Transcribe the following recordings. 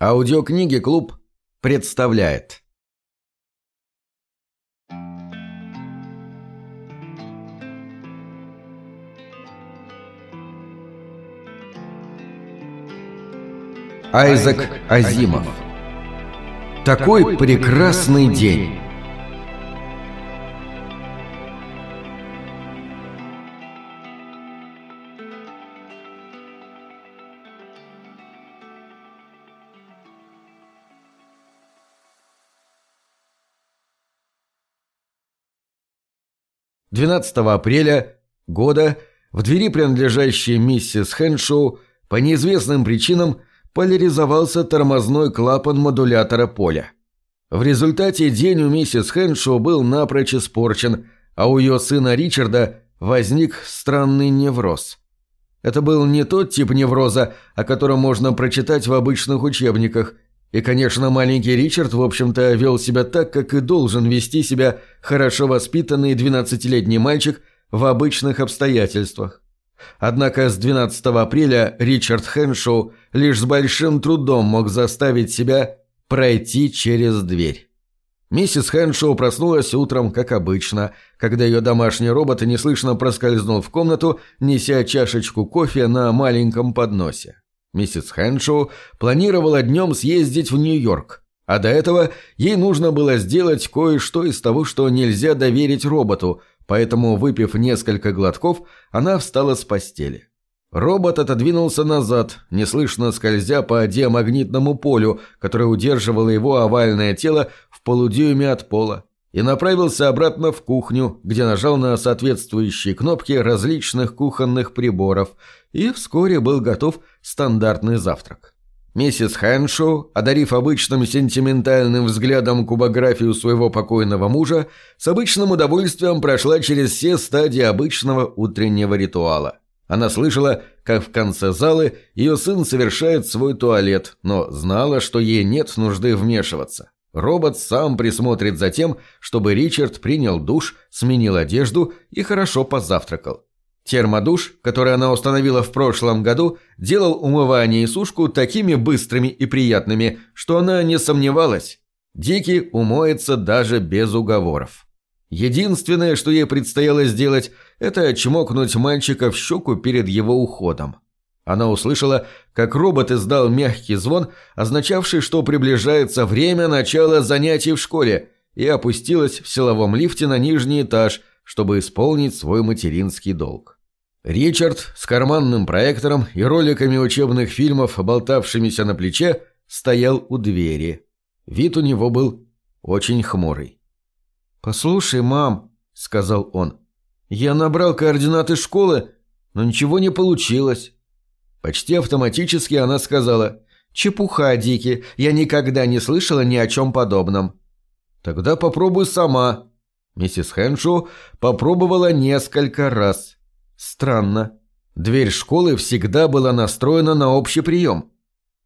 Аудиокниги «Клуб» представляет. Айзек Азимов. Такой прекрасный день. 12 апреля года в двери, принадлежащей миссис Хэншоу, по неизвестным причинам поляризовался тормозной клапан модулятора поля. В результате день у миссис Хэншоу был напрочь испорчен, а у ее сына Ричарда возник странный невроз. Это был не тот тип невроза, о котором можно прочитать в обычных учебниках – и, конечно, маленький Ричард, в общем-то, вел себя так, как и должен вести себя хорошо воспитанный двенадцатилетний мальчик в обычных обстоятельствах. Однако с 12 апреля Ричард Хэншоу лишь с большим трудом мог заставить себя пройти через дверь. Миссис Хэншоу проснулась утром, как обычно, когда ее домашний робот неслышно проскользнул в комнату, неся чашечку кофе на маленьком подносе. Миссис Хэншоу планировала днем съездить в Нью-Йорк, а до этого ей нужно было сделать кое-что из того, что нельзя доверить роботу, поэтому, выпив несколько глотков, она встала с постели. Робот отодвинулся назад, неслышно скользя по диамагнитному полю, которое удерживало его овальное тело в полудюйме от пола, и направился обратно в кухню, где нажал на соответствующие кнопки различных кухонных приборов – и вскоре был готов стандартный завтрак. Миссис Хэншоу, одарив обычным сентиментальным взглядом кубографию своего покойного мужа, с обычным удовольствием прошла через все стадии обычного утреннего ритуала. Она слышала, как в конце залы ее сын совершает свой туалет, но знала, что ей нет нужды вмешиваться. Робот сам присмотрит за тем, чтобы Ричард принял душ, сменил одежду и хорошо позавтракал. Термодуш, который она установила в прошлом году, делал умывание и сушку такими быстрыми и приятными, что она не сомневалась. Дики умоется даже без уговоров. Единственное, что ей предстояло сделать, это чмокнуть мальчика в щеку перед его уходом. Она услышала, как робот издал мягкий звон, означавший, что приближается время начала занятий в школе, и опустилась в силовом лифте на нижний этаж, чтобы исполнить свой материнский долг. Ричард с карманным проектором и роликами учебных фильмов, болтавшимися на плече, стоял у двери. Вид у него был очень хмурый. «Послушай, мам», — сказал он, — «я набрал координаты школы, но ничего не получилось». Почти автоматически она сказала «Чепуха, Дики, я никогда не слышала ни о чем подобном». «Тогда попробуй сама». Миссис Хэншоу попробовала несколько раз – Странно. Дверь школы всегда была настроена на общий прием.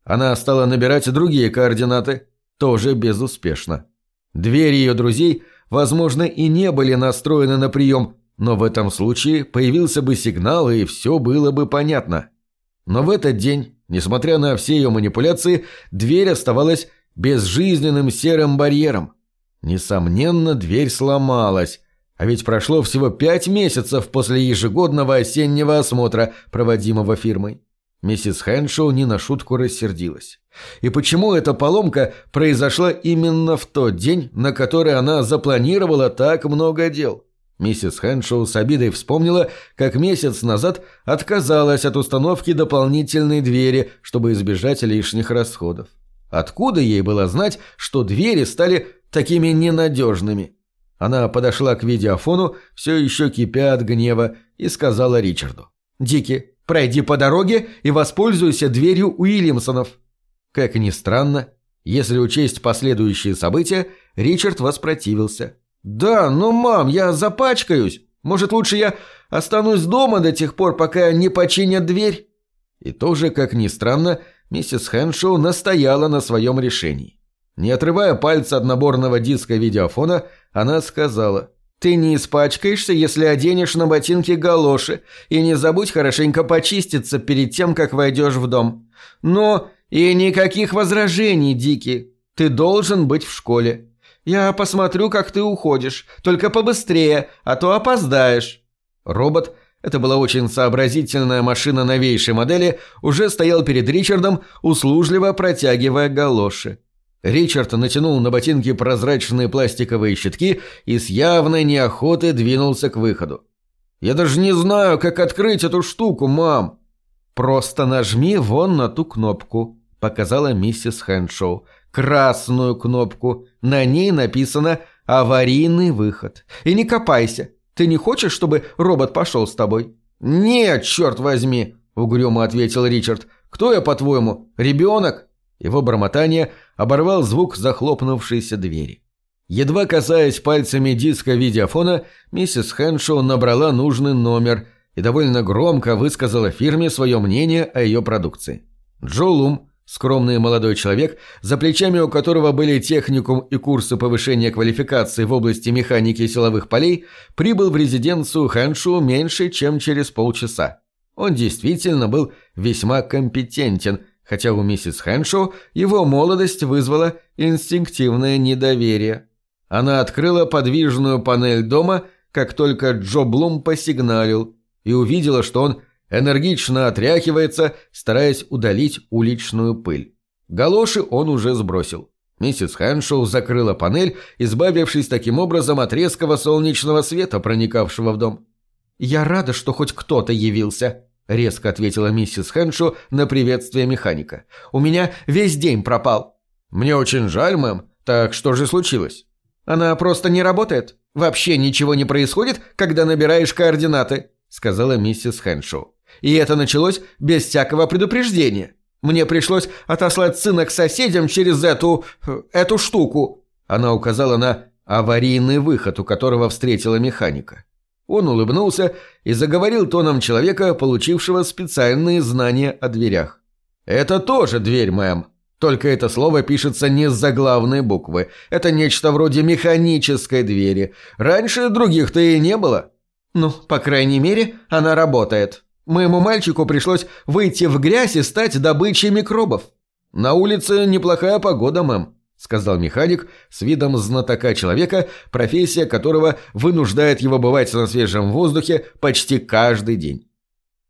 Она стала набирать другие координаты, тоже безуспешно. Двери ее друзей, возможно, и не были настроены на прием, но в этом случае появился бы сигнал, и все было бы понятно. Но в этот день, несмотря на все ее манипуляции, дверь оставалась безжизненным серым барьером. Несомненно, дверь сломалась, а ведь прошло всего пять месяцев после ежегодного осеннего осмотра, проводимого фирмой. Миссис Хэншоу не на шутку рассердилась. И почему эта поломка произошла именно в тот день, на который она запланировала так много дел? Миссис Хэншоу с обидой вспомнила, как месяц назад отказалась от установки дополнительной двери, чтобы избежать лишних расходов. Откуда ей было знать, что двери стали такими ненадежными? Она подошла к видеофону, все еще кипя от гнева, и сказала Ричарду. «Дики, пройди по дороге и воспользуйся дверью Уильямсонов». Как ни странно, если учесть последующие события, Ричард воспротивился. «Да, но, мам, я запачкаюсь. Может, лучше я останусь дома до тех пор, пока не починят дверь?» И тоже, как ни странно, миссис Хэншоу настояла на своем решении. Не отрывая пальца от наборного диска видеофона, она сказала «Ты не испачкаешься, если оденешь на ботинки галоши, и не забудь хорошенько почиститься перед тем, как войдешь в дом. Но «И никаких возражений, Дики. Ты должен быть в школе. Я посмотрю, как ты уходишь. Только побыстрее, а то опоздаешь». Робот, это была очень сообразительная машина новейшей модели, уже стоял перед Ричардом, услужливо протягивая галоши. Ричард натянул на ботинки прозрачные пластиковые щитки и с явной неохотой двинулся к выходу. «Я даже не знаю, как открыть эту штуку, мам!» «Просто нажми вон на ту кнопку», — показала миссис Хэншоу. «Красную кнопку. На ней написано «Аварийный выход». И не копайся. Ты не хочешь, чтобы робот пошел с тобой?» «Нет, черт возьми!» — угрюмо ответил Ричард. «Кто я, по-твоему? Ребенок?» Его бормотание оборвал звук захлопнувшейся двери. Едва касаясь пальцами диска видеофона, миссис Хэншоу набрала нужный номер и довольно громко высказала фирме свое мнение о ее продукции. Джо Лум, скромный молодой человек, за плечами у которого были техникум и курсы повышения квалификации в области механики силовых полей, прибыл в резиденцию Хэншоу меньше, чем через полчаса. Он действительно был весьма компетентен – хотя у миссис Хэншоу его молодость вызвала инстинктивное недоверие. Она открыла подвижную панель дома, как только Джо Блум посигналил, и увидела, что он энергично отряхивается, стараясь удалить уличную пыль. Галоши он уже сбросил. Миссис Хэншоу закрыла панель, избавившись таким образом от резкого солнечного света, проникавшего в дом. «Я рада, что хоть кто-то явился», — резко ответила миссис Хэншо на приветствие механика. «У меня весь день пропал». «Мне очень жаль, мэм. Так что же случилось?» «Она просто не работает. Вообще ничего не происходит, когда набираешь координаты», — сказала миссис Хэншо. «И это началось без всякого предупреждения. Мне пришлось отослать сына к соседям через эту... эту штуку». Она указала на аварийный выход, у которого встретила механика. Он улыбнулся и заговорил тоном человека, получившего специальные знания о дверях. «Это тоже дверь, мэм. Только это слово пишется не с заглавной буквы. Это нечто вроде механической двери. Раньше других-то и не было». «Ну, по крайней мере, она работает. Моему мальчику пришлось выйти в грязь и стать добычей микробов». «На улице неплохая погода, мэм», сказал механик с видом знатока человека, профессия которого вынуждает его бывать на свежем воздухе почти каждый день.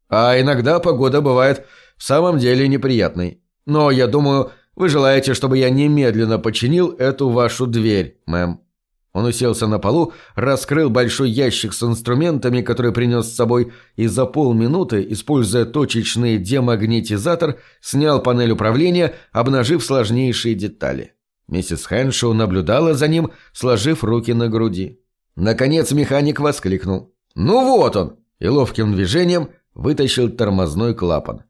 А иногда погода бывает в самом деле неприятной. Но я думаю, вы желаете, чтобы я немедленно починил эту вашу дверь, мэм. Он уселся на полу, раскрыл большой ящик с инструментами, который принес с собой, и за полминуты, используя точечный демагнетизатор, снял панель управления, обнажив сложнейшие детали. Миссис Хэншоу наблюдала за ним, сложив руки на груди. Наконец механик воскликнул. «Ну вот он!» и ловким движением вытащил тормозной клапан.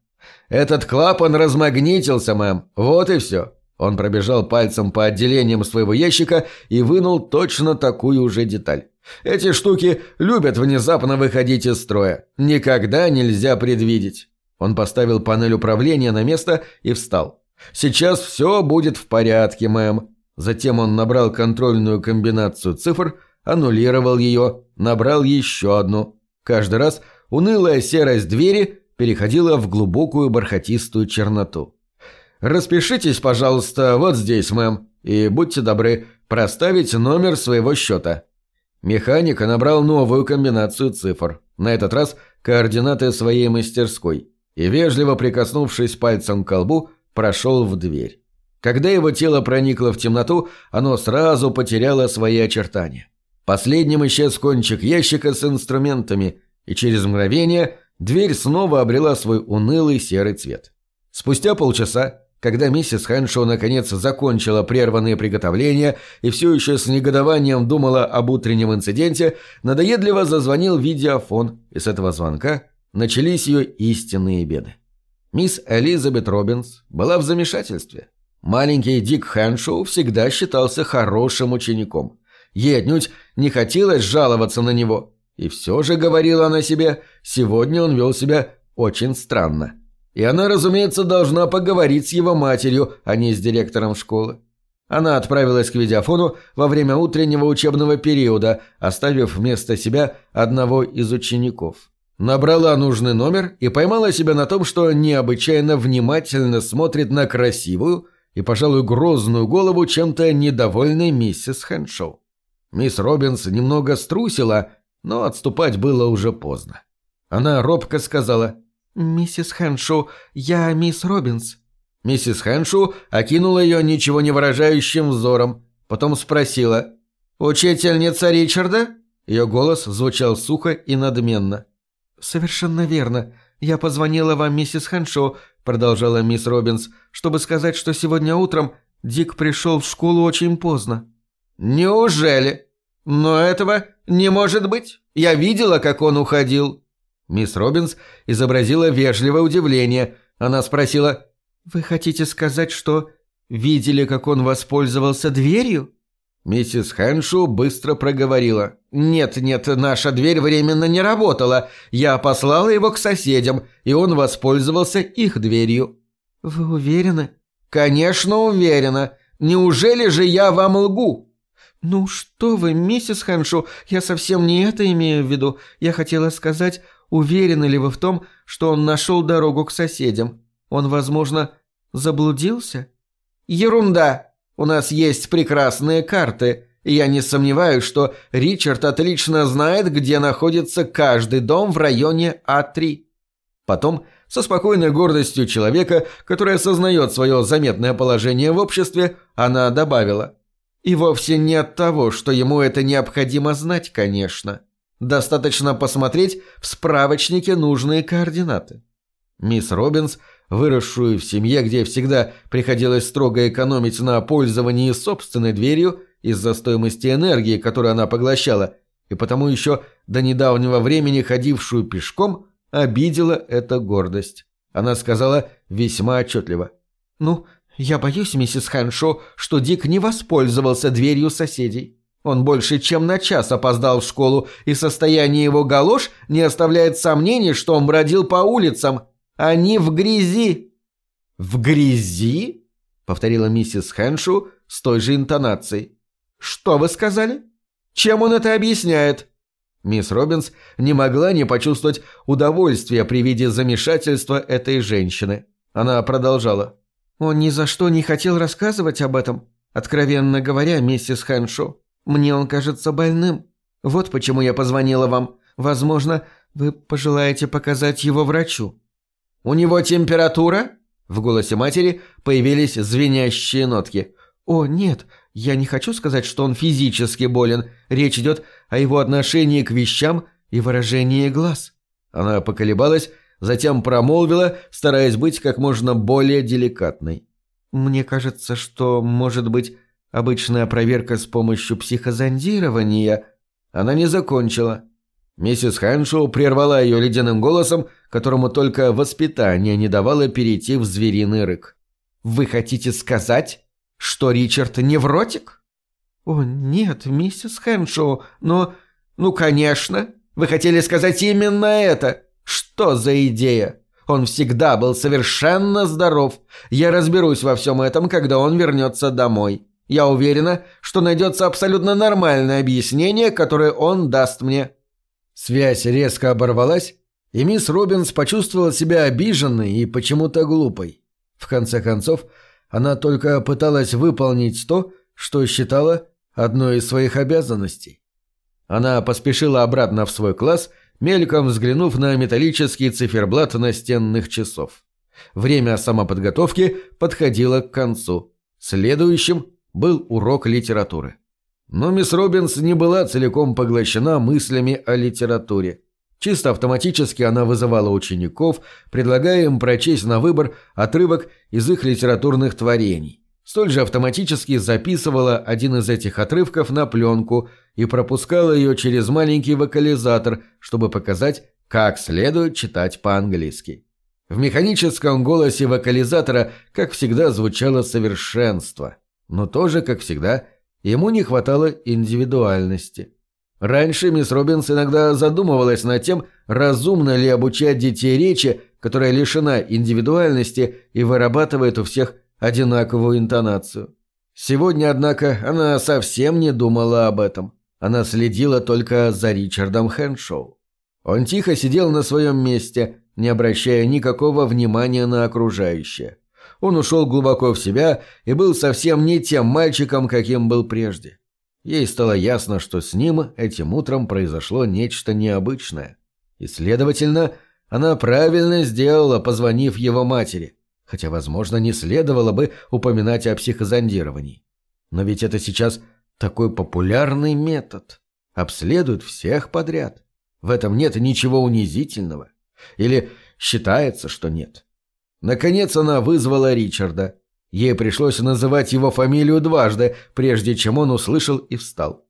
«Этот клапан размагнитился, мэм. Вот и все». Он пробежал пальцем по отделениям своего ящика и вынул точно такую же деталь. Эти штуки любят внезапно выходить из строя. Никогда нельзя предвидеть. Он поставил панель управления на место и встал. «Сейчас все будет в порядке, мэм». Затем он набрал контрольную комбинацию цифр, аннулировал ее, набрал еще одну. Каждый раз унылая серость двери переходила в глубокую бархатистую черноту. «Распишитесь, пожалуйста, вот здесь, мэм, и будьте добры, проставить номер своего счета». Механик набрал новую комбинацию цифр, на этот раз координаты своей мастерской, и, вежливо прикоснувшись пальцем к колбу, прошел в дверь. Когда его тело проникло в темноту, оно сразу потеряло свои очертания. Последним исчез кончик ящика с инструментами, и через мгновение дверь снова обрела свой унылый серый цвет. Спустя полчаса, когда миссис Хэншоу наконец закончила прерванные приготовления и все еще с негодованием думала об утреннем инциденте, надоедливо зазвонил видеофон, и с этого звонка начались ее истинные беды. Мисс Элизабет Робинс была в замешательстве. Маленький Дик Хэншоу всегда считался хорошим учеником. Ей отнюдь не хотелось жаловаться на него. И все же, говорила она себе, сегодня он вел себя очень странно. И она, разумеется, должна поговорить с его матерью, а не с директором школы. Она отправилась к видеофону во время утреннего учебного периода, оставив вместо себя одного из учеников. Набрала нужный номер и поймала себя на том, что необычайно внимательно смотрит на красивую и, пожалуй, грозную голову чем-то недовольной миссис Хэншоу. Мисс Робинс немного струсила, но отступать было уже поздно. Она робко сказала «Миссис Хэншоу, я мисс Робинс». Миссис Хэншоу окинула ее ничего не выражающим взором, потом спросила «Учительница Ричарда?» Ее голос звучал сухо и надменно. «Совершенно верно. Я позвонила вам, миссис Хэншоу», — продолжала мисс Робинс, «чтобы сказать, что сегодня утром Дик пришел в школу очень поздно». «Неужели? Но этого не может быть. Я видела, как он уходил». Мисс Робинс изобразила вежливое удивление. Она спросила, «Вы хотите сказать, что видели, как он воспользовался дверью?» Миссис Хэншу быстро проговорила. «Нет, нет, наша дверь временно не работала. Я послала его к соседям, и он воспользовался их дверью». «Вы уверены?» «Конечно, уверена. Неужели же я вам лгу?» «Ну что вы, миссис Хэншу, я совсем не это имею в виду. Я хотела сказать, уверены ли вы в том, что он нашел дорогу к соседям? Он, возможно, заблудился?» «Ерунда!» У нас есть прекрасные карты, я не сомневаюсь, что Ричард отлично знает, где находится каждый дом в районе А3. Потом, со спокойной гордостью человека, который осознает свое заметное положение в обществе, она добавила. И вовсе не от того, что ему это необходимо знать, конечно. Достаточно посмотреть в справочнике нужные координаты. Мисс Робинс – выросшую в семье, где всегда приходилось строго экономить на пользовании собственной дверью из-за стоимости энергии, которую она поглощала, и потому еще до недавнего времени ходившую пешком, обидела эта гордость. Она сказала весьма отчетливо. «Ну, я боюсь, миссис Хэншо, что Дик не воспользовался дверью соседей. Он больше чем на час опоздал в школу, и состояние его галош не оставляет сомнений, что он бродил по улицам, они в грязи!» «В грязи?» — повторила миссис Хэншу с той же интонацией. «Что вы сказали? Чем он это объясняет?» Мисс Робинс не могла не почувствовать удовольствия при виде замешательства этой женщины. Она продолжала. «Он ни за что не хотел рассказывать об этом. Откровенно говоря, миссис Хэншу, мне он кажется больным. Вот почему я позвонила вам. Возможно, вы пожелаете показать его врачу». «У него температура?» В голосе матери появились звенящие нотки. «О, нет, я не хочу сказать, что он физически болен. Речь идет о его отношении к вещам и выражении глаз». Она поколебалась, затем промолвила, стараясь быть как можно более деликатной. «Мне кажется, что, может быть, обычная проверка с помощью психозондирования...» Она не закончила. Миссис Хэншоу прервала ее ледяным голосом, которому только воспитание не давало перейти в звериный рык. «Вы хотите сказать, что Ричард невротик?» «О, нет, миссис Хэншоу, но...» «Ну, конечно. Вы хотели сказать именно это. Что за идея? Он всегда был совершенно здоров. Я разберусь во всем этом, когда он вернется домой. Я уверена, что найдется абсолютно нормальное объяснение, которое он даст мне». Связь резко оборвалась, и мисс Робинс почувствовала себя обиженной и почему-то глупой. В конце концов, она только пыталась выполнить то, что считала одной из своих обязанностей. Она поспешила обратно в свой класс, мельком взглянув на металлический циферблат настенных часов. Время самоподготовки подходило к концу. Следующим был урок литературы. Но мисс Робинс не была целиком поглощена мыслями о литературе. Чисто автоматически она вызывала учеников, предлагая им прочесть на выбор отрывок из их литературных творений. Столь же автоматически записывала один из этих отрывков на пленку и пропускала ее через маленький вокализатор, чтобы показать, как следует читать по-английски. В механическом голосе вокализатора, как всегда, звучало совершенство, но тоже, как всегда, Ему не хватало индивидуальности. Раньше мисс Робинс иногда задумывалась над тем, разумно ли обучать детей речи, которая лишена индивидуальности и вырабатывает у всех одинаковую интонацию. Сегодня, однако, она совсем не думала об этом. Она следила только за Ричардом Хэншоу. Он тихо сидел на своем месте, не обращая никакого внимания на окружающее. Он ушел глубоко в себя и был совсем не тем мальчиком, каким был прежде. Ей стало ясно, что с ним этим утром произошло нечто необычное. И, следовательно, она правильно сделала, позвонив его матери, хотя, возможно, не следовало бы упоминать о психозондировании. Но ведь это сейчас такой популярный метод. Обследуют всех подряд. В этом нет ничего унизительного. Или считается, что нет. Наконец она вызвала Ричарда. Ей пришлось называть его фамилию дважды, прежде чем он услышал и встал.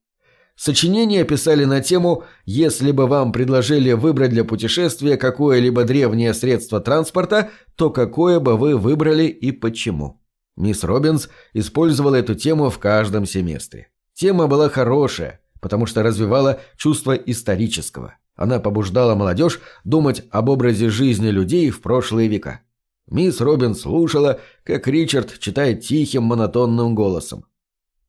Сочинение писали на тему «Если бы вам предложили выбрать для путешествия какое-либо древнее средство транспорта, то какое бы вы выбрали и почему». Мисс Робинс использовала эту тему в каждом семестре. Тема была хорошая, потому что развивала чувство исторического. Она побуждала молодежь думать об образе жизни людей в прошлые века. Мисс Робин слушала, как Ричард читает тихим монотонным голосом.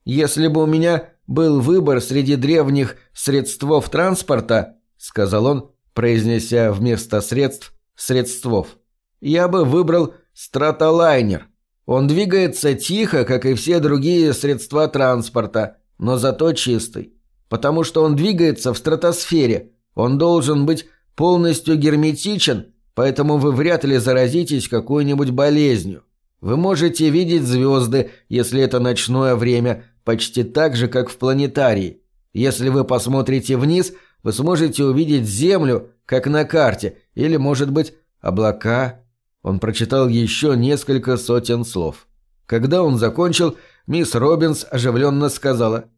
«Если бы у меня был выбор среди древних средствов транспорта», — сказал он, произнеся вместо средств «средствов», — «я бы выбрал стратолайнер. Он двигается тихо, как и все другие средства транспорта, но зато чистый, потому что он двигается в стратосфере» Он должен быть полностью герметичен, поэтому вы вряд ли заразитесь какой-нибудь болезнью. Вы можете видеть звезды, если это ночное время, почти так же, как в планетарии. Если вы посмотрите вниз, вы сможете увидеть Землю, как на карте, или, может быть, облака. Он прочитал еще несколько сотен слов. Когда он закончил, мисс Робинс оживленно сказала –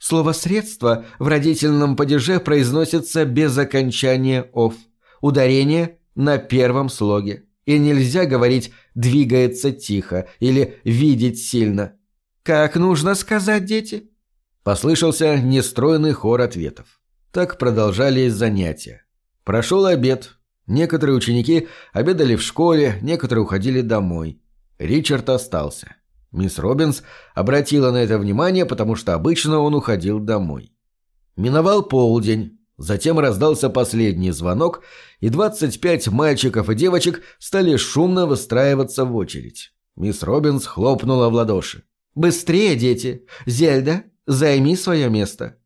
Слово «средство» в родительном падеже произносится без окончания «ов». Ударение на первом слоге. И нельзя говорить «двигается тихо» или «видеть сильно». «Как нужно сказать, дети?» Послышался нестройный хор ответов. Так продолжались занятия. Прошел обед. Некоторые ученики обедали в школе, некоторые уходили домой. Ричард остался. Мисс Робинс обратила на это внимание, потому что обычно он уходил домой. Миновал полдень, затем раздался последний звонок, и 25 мальчиков и девочек стали шумно выстраиваться в очередь. Мисс Робинс хлопнула в ладоши. «Быстрее, дети! Зельда, займи свое место!»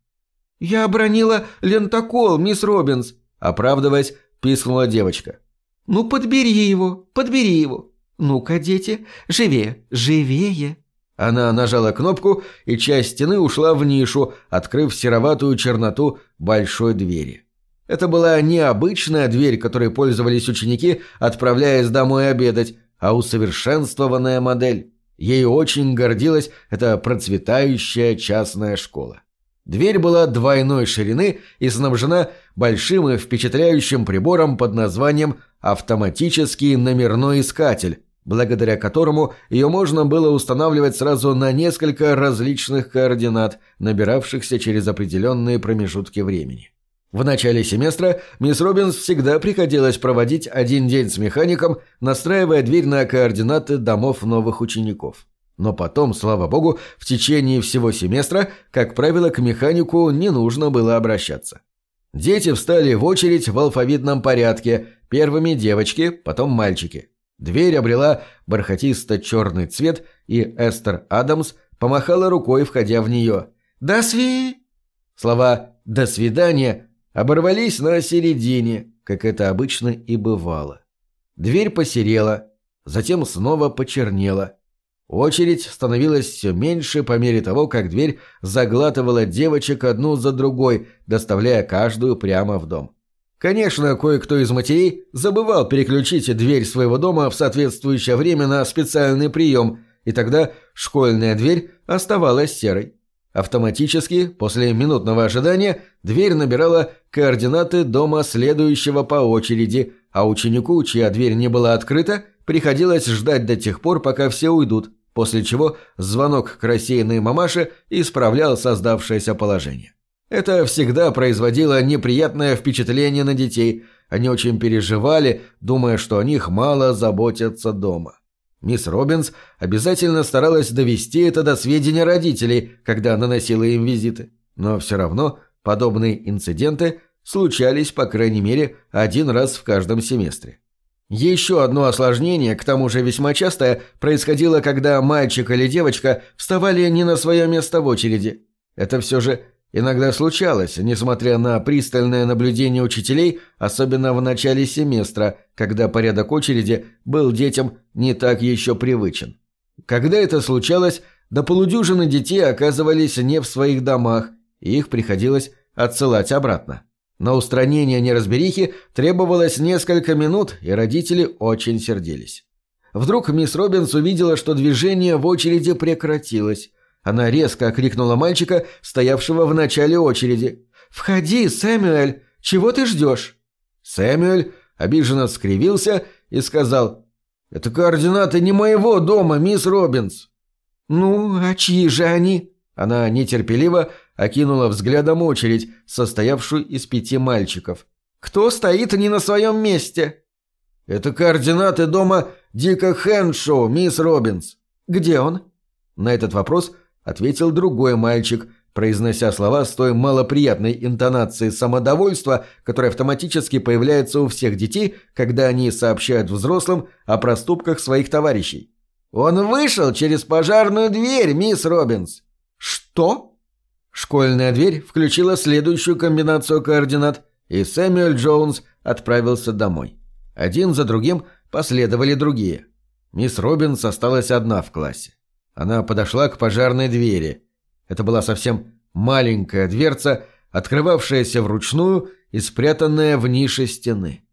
«Я обронила лентокол, мисс Робинс!» Оправдываясь, пискнула девочка. «Ну, подбери его, подбери его!» «Ну-ка, дети, живее, живее!» Она нажала кнопку, и часть стены ушла в нишу, открыв сероватую черноту большой двери. Это была не обычная дверь, которой пользовались ученики, отправляясь домой обедать, а усовершенствованная модель. Ею очень гордилась эта процветающая частная школа. Дверь была двойной ширины и снабжена большим и впечатляющим прибором под названием «автоматический номерной искатель», благодаря которому ее можно было устанавливать сразу на несколько различных координат, набиравшихся через определенные промежутки времени. В начале семестра мисс Робинс всегда приходилось проводить один день с механиком, настраивая дверь на координаты домов новых учеников. Но потом, слава богу, в течение всего семестра, как правило, к механику не нужно было обращаться. Дети встали в очередь в алфавитном порядке, первыми девочки, потом мальчики. Дверь обрела бархатисто-черный цвет, и Эстер Адамс помахала рукой, входя в нее. «До сви...» Слова «до свидания» оборвались на середине, как это обычно и бывало. Дверь посерела, затем снова почернела. Очередь становилась все меньше по мере того, как дверь заглатывала девочек одну за другой, доставляя каждую прямо в дом. Конечно, кое-кто из матерей забывал переключить дверь своего дома в соответствующее время на специальный прием, и тогда школьная дверь оставалась серой. Автоматически, после минутного ожидания, дверь набирала координаты дома следующего по очереди, а ученику, чья дверь не была открыта, приходилось ждать до тех пор, пока все уйдут, после чего звонок к рассеянной мамаше исправлял создавшееся положение. Это всегда производило неприятное впечатление на детей, они очень переживали, думая, что о них мало заботятся дома. Мисс Робинс обязательно старалась довести это до сведения родителей, когда наносила им визиты, но все равно подобные инциденты случались, по крайней мере, один раз в каждом семестре. Еще одно осложнение, к тому же весьма частое, происходило, когда мальчик или девочка вставали не на свое место в очереди. Это все же иногда случалось, несмотря на пристальное наблюдение учителей, особенно в начале семестра, когда порядок очереди был детям не так еще привычен. Когда это случалось, до полудюжины детей оказывались не в своих домах, и их приходилось отсылать обратно. На устранение неразберихи требовалось несколько минут, и родители очень сердились. Вдруг мисс Робинс увидела, что движение в очереди прекратилось. Она резко окрикнула мальчика, стоявшего в начале очереди. «Входи, Сэмюэль! Чего ты ждешь?» Сэмюэль обиженно скривился и сказал, «Это координаты не моего дома, мисс Робинс». «Ну, а чьи же они?» Она нетерпеливо окинула взглядом очередь, состоявшую из пяти мальчиков. «Кто стоит не на своем месте?» «Это координаты дома Дика Хэншоу, мисс Робинс». «Где он?» На этот вопрос ответил другой мальчик, произнося слова с той малоприятной интонацией самодовольства, которая автоматически появляется у всех детей, когда они сообщают взрослым о проступках своих товарищей. «Он вышел через пожарную дверь, мисс Робинс». «Что?» Школьная дверь включила следующую комбинацию координат, и Сэмюэл Джонс отправился домой. Один за другим последовали другие. Мисс Робинс осталась одна в классе. Она подошла к пожарной двери. Это была совсем маленькая дверца, открывавшаяся вручную и спрятанная в нише стены.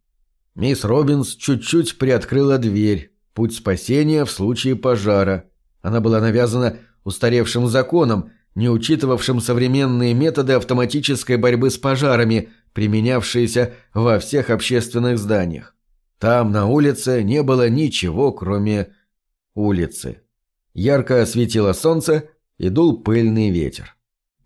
Мисс Робинс чуть-чуть приоткрыла дверь, путь спасения в случае пожара. Она была навязана устаревшим законом, не учитывавшим современные методы автоматической борьбы с пожарами, применявшиеся во всех общественных зданиях. Там, на улице, не было ничего, кроме улицы. Ярко осветило солнце и дул пыльный ветер.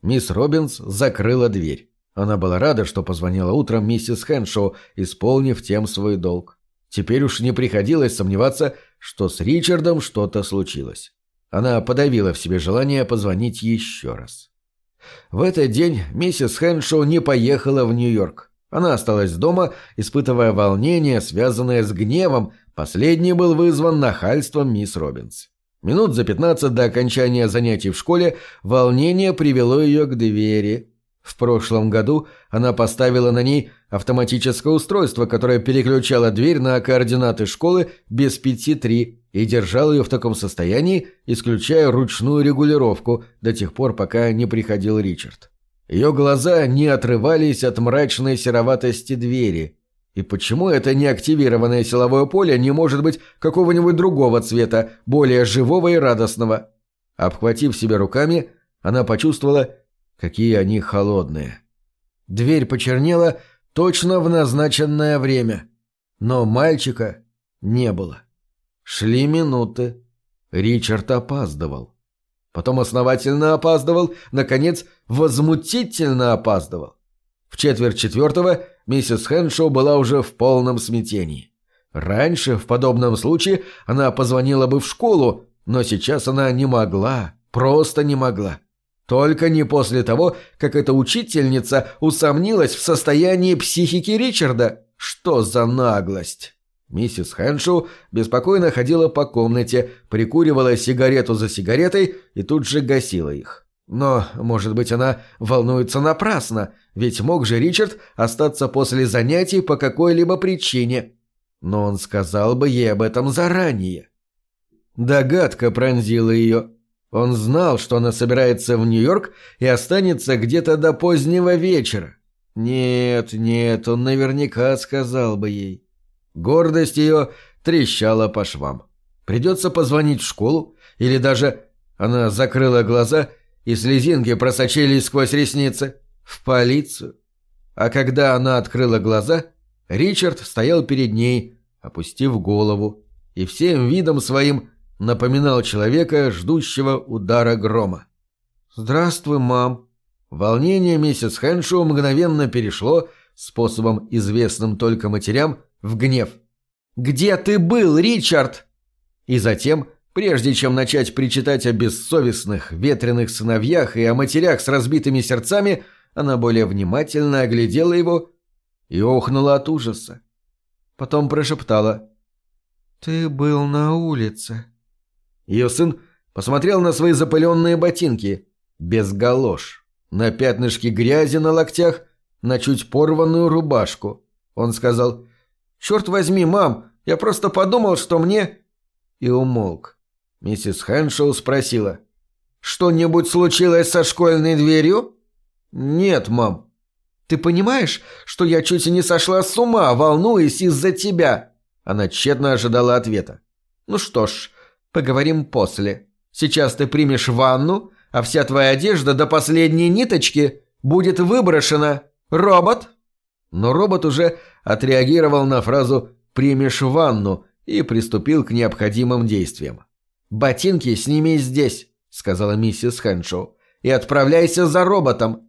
Мисс Робинс закрыла дверь. Она была рада, что позвонила утром миссис Хэншоу, исполнив тем свой долг. Теперь уж не приходилось сомневаться, что с Ричардом что-то случилось. Она подавила в себе желание позвонить еще раз. В этот день миссис Хэншоу не поехала в Нью-Йорк. Она осталась дома, испытывая волнение, связанное с гневом. Последний был вызван нахальством мисс Робинс. Минут за пятнадцать до окончания занятий в школе волнение привело ее к двери. В прошлом году она поставила на ней автоматическое устройство, которое переключало дверь на координаты школы без пяти три и держал ее в таком состоянии, исключая ручную регулировку до тех пор, пока не приходил Ричард. Ее глаза не отрывались от мрачной сероватости двери. И почему это неактивированное силовое поле не может быть какого-нибудь другого цвета, более живого и радостного? Обхватив себя руками, она почувствовала, какие они холодные. Дверь почернела точно в назначенное время, но мальчика не было. Шли минуты. Ричард опаздывал. Потом основательно опаздывал, наконец, возмутительно опаздывал. В четверть четвертого миссис Хэншоу была уже в полном смятении. Раньше, в подобном случае, она позвонила бы в школу, но сейчас она не могла, просто не могла. Только не после того, как эта учительница усомнилась в состоянии психики Ричарда. Что за наглость? Миссис Хэншоу беспокойно ходила по комнате, прикуривала сигарету за сигаретой и тут же гасила их. Но, может быть, она волнуется напрасно, ведь мог же Ричард остаться после занятий по какой-либо причине. Но он сказал бы ей об этом заранее. Догадка пронзила ее. Он знал, что она собирается в Нью-Йорк и останется где-то до позднего вечера. Нет, нет, он наверняка сказал бы ей. Гордость ее трещала по швам. Придется позвонить в школу, или даже... Она закрыла глаза, и слезинки просочились сквозь ресницы. В полицию. А когда она открыла глаза, Ричард стоял перед ней, опустив голову, и всем видом своим напоминал человека, ждущего удара грома. «Здравствуй, мам». Волнение миссис Хэншоу мгновенно перешло, способом, известным только матерям, в гнев. «Где ты был, Ричард?» И затем, прежде чем начать причитать о бессовестных, ветреных сыновьях и о матерях с разбитыми сердцами, она более внимательно оглядела его и охнула от ужаса. Потом прошептала. «Ты был на улице». Ее сын посмотрел на свои запыленные ботинки, без галош, на пятнышки грязи на локтях, на чуть порванную рубашку. Он сказал «Черт возьми, мам, я просто подумал, что мне...» И умолк. Миссис Хэншоу спросила «Что-нибудь случилось со школьной дверью?» «Нет, мам». «Ты понимаешь, что я чуть не сошла с ума, волнуясь из-за тебя?» Она тщетно ожидала ответа. «Ну что ж, поговорим после. Сейчас ты примешь ванну, а вся твоя одежда до последней ниточки будет выброшена. Робот?» Но робот уже отреагировал на фразу «примешь ванну» и приступил к необходимым действиям. «Ботинки сними здесь», — сказала миссис Хэншоу, — «и отправляйся за роботом.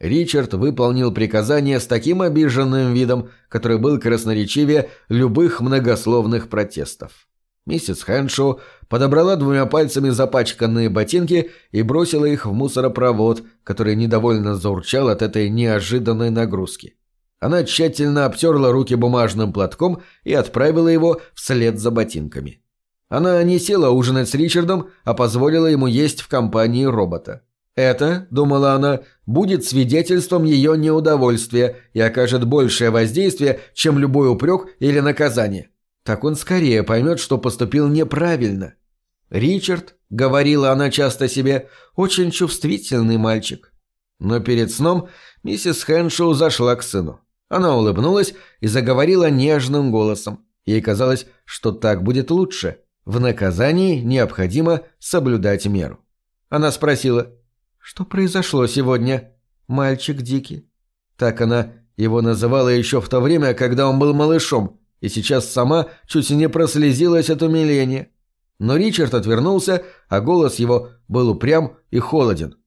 Ричард выполнил приказание с таким обиженным видом, который был красноречивее любых многословных протестов. Миссис Хэншоу подобрала двумя пальцами запачканные ботинки и бросила их в мусоропровод, который недовольно заурчал от этой неожиданной нагрузки. Она тщательно обтерла руки бумажным платком и отправила его вслед за ботинками. Она не села ужинать с Ричардом, а позволила ему есть в компании робота. Это, думала она, будет свидетельством ее неудовольствия и окажет большее воздействие, чем любой упрек или наказание. Так он скорее поймет, что поступил неправильно. Ричард, говорила она часто себе, очень чувствительный мальчик. Но перед сном миссис Хэншоу зашла к сыну. Она улыбнулась и заговорила нежным голосом. Ей казалось, что так будет лучше. В наказании необходимо соблюдать меру. Она спросила – «Что произошло сегодня, мальчик Дикий?» Так она его называла еще в то время, когда он был малышом, и сейчас сама чуть не прослезилась от умиления. Но Ричард отвернулся, а голос его был упрям и холоден.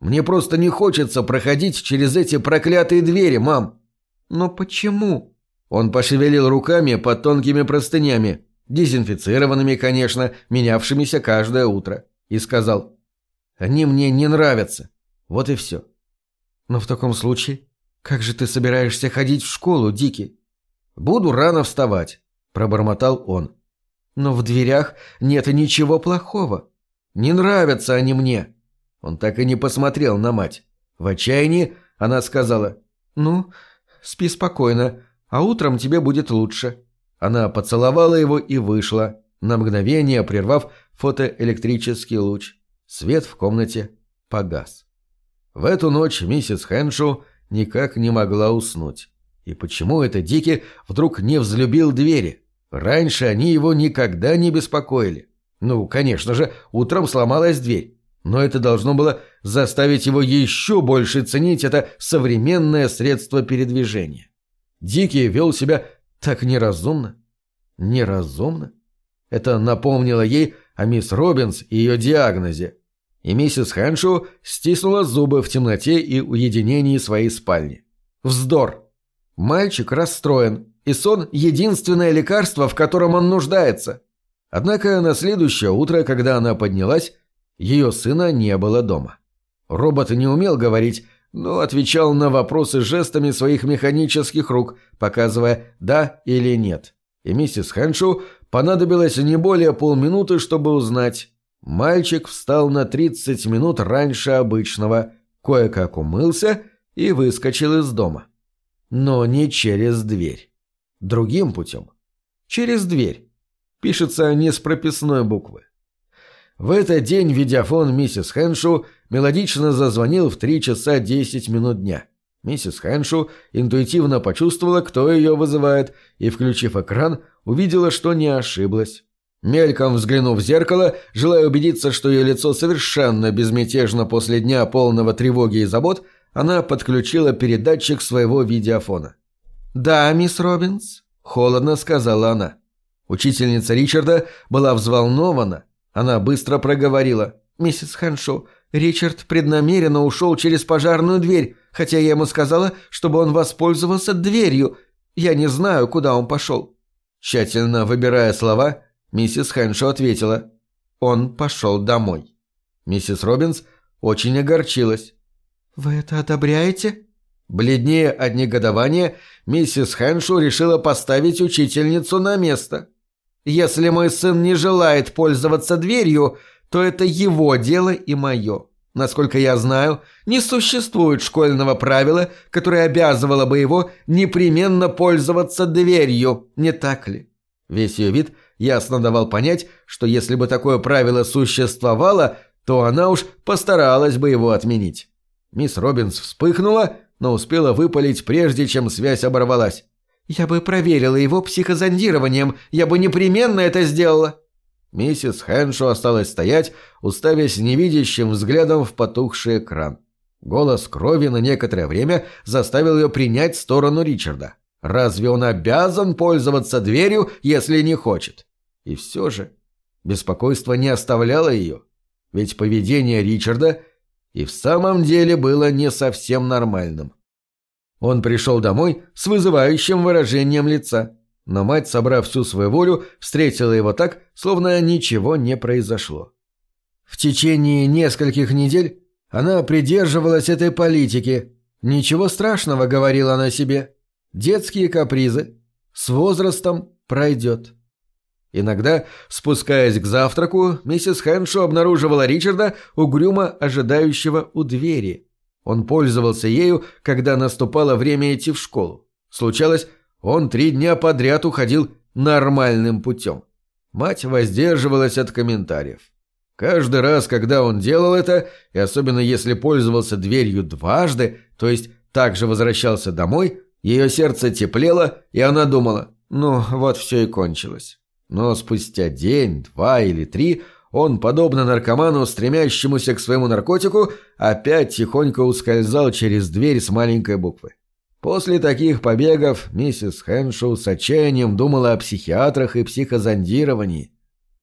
«Мне просто не хочется проходить через эти проклятые двери, мам!» «Но почему?» Он пошевелил руками под тонкими простынями, дезинфицированными, конечно, менявшимися каждое утро, и сказал они мне не нравятся. Вот и все. Но в таком случае, как же ты собираешься ходить в школу, Дики? Буду рано вставать, пробормотал он. Но в дверях нет ничего плохого. Не нравятся они мне. Он так и не посмотрел на мать. В отчаянии она сказала, «Ну, спи спокойно, а утром тебе будет лучше». Она поцеловала его и вышла, на мгновение прервав фотоэлектрический луч. Свет в комнате погас. В эту ночь миссис Хэншу никак не могла уснуть. И почему это Дики вдруг не взлюбил двери? Раньше они его никогда не беспокоили. Ну, конечно же, утром сломалась дверь. Но это должно было заставить его еще больше ценить это современное средство передвижения. Дики вел себя так неразумно. Неразумно? Это напомнило ей о мисс Робинс и ее диагнозе. И миссис Хэншоу стиснула зубы в темноте и уединении своей спальни. Вздор. Мальчик расстроен, и сон – единственное лекарство, в котором он нуждается. Однако на следующее утро, когда она поднялась, ее сына не было дома. Робот не умел говорить, но отвечал на вопросы жестами своих механических рук, показывая «да» или «нет». И миссис Хэншоу Понадобилось не более полминуты, чтобы узнать. Мальчик встал на 30 минут раньше обычного, кое-как умылся и выскочил из дома. Но не через дверь. Другим путем. Через дверь. Пишется не с прописной буквы. В этот день видеофон миссис Хэншу мелодично зазвонил в 3 часа 10 минут дня. Миссис Хэншу интуитивно почувствовала, кто ее вызывает, и, включив экран, увидела, что не ошиблась. Мельком взглянув в зеркало, желая убедиться, что ее лицо совершенно безмятежно после дня полного тревоги и забот, она подключила передатчик своего видеофона. «Да, мисс Робинс», — холодно сказала она. Учительница Ричарда была взволнована. Она быстро проговорила. «Миссис Хэншоу, Ричард преднамеренно ушел через пожарную дверь, хотя я ему сказала, чтобы он воспользовался дверью. Я не знаю, куда он пошел. Тщательно выбирая слова, миссис Хэншо ответила. Он пошел домой. Миссис Робинс очень огорчилась. «Вы это одобряете?» Бледнее от негодования, миссис Хэншу решила поставить учительницу на место. «Если мой сын не желает пользоваться дверью, то это его дело и мое. Насколько я знаю, не существует школьного правила, которое обязывало бы его непременно пользоваться дверью, не так ли?» Весь ее вид ясно давал понять, что если бы такое правило существовало, то она уж постаралась бы его отменить. Мисс Робинс вспыхнула, но успела выпалить, прежде чем связь оборвалась. «Я бы проверила его психозондированием, я бы непременно это сделала!» Миссис Хэншо осталась стоять, уставясь невидящим взглядом в потухший экран. Голос крови на некоторое время заставил ее принять сторону Ричарда. Разве он обязан пользоваться дверью, если не хочет? И все же беспокойство не оставляло ее, ведь поведение Ричарда и в самом деле было не совсем нормальным. Он пришел домой с вызывающим выражением лица, но мать, собрав всю свою волю, встретила его так, словно ничего не произошло. В течение нескольких недель она придерживалась этой политики. «Ничего страшного», — говорила она себе. «Детские капризы. С возрастом пройдет». Иногда, спускаясь к завтраку, миссис Хэншо обнаруживала Ричарда, угрюмо ожидающего у двери. Он пользовался ею, когда наступало время идти в школу. Случалось, он три дня подряд уходил нормальным путем. Мать воздерживалась от комментариев. Каждый раз, когда он делал это, и особенно если пользовался дверью дважды, то есть также возвращался домой, ее сердце теплело, и она думала, ну, вот все и кончилось. Но спустя день, два или три он, подобно наркоману, стремящемуся к своему наркотику, опять тихонько ускользал через дверь с маленькой буквы. После таких побегов миссис Хэншоу с отчаянием думала о психиатрах и психозондировании.